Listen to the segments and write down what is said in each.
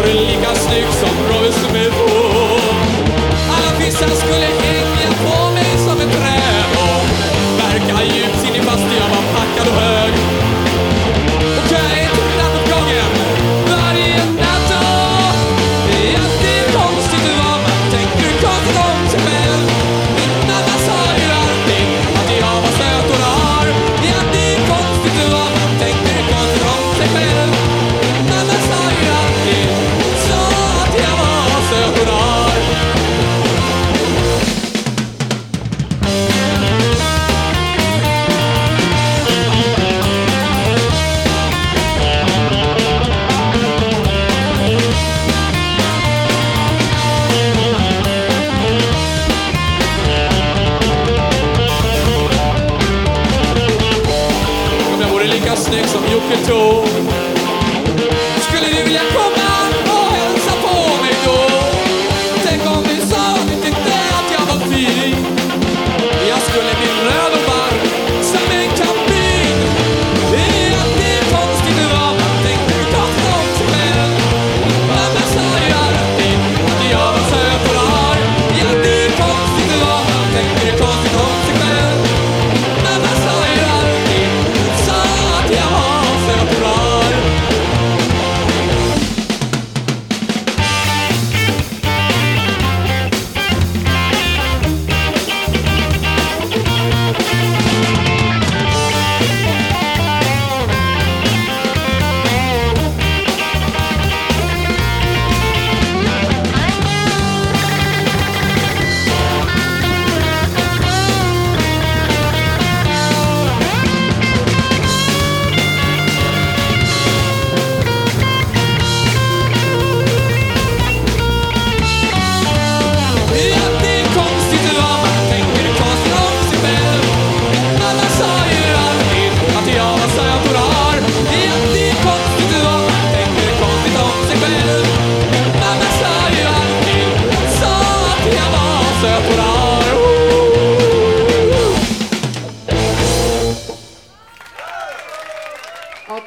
Var lika snygg som Roy Smith? vore lika snygg som Jocke Tord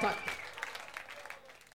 Fuck.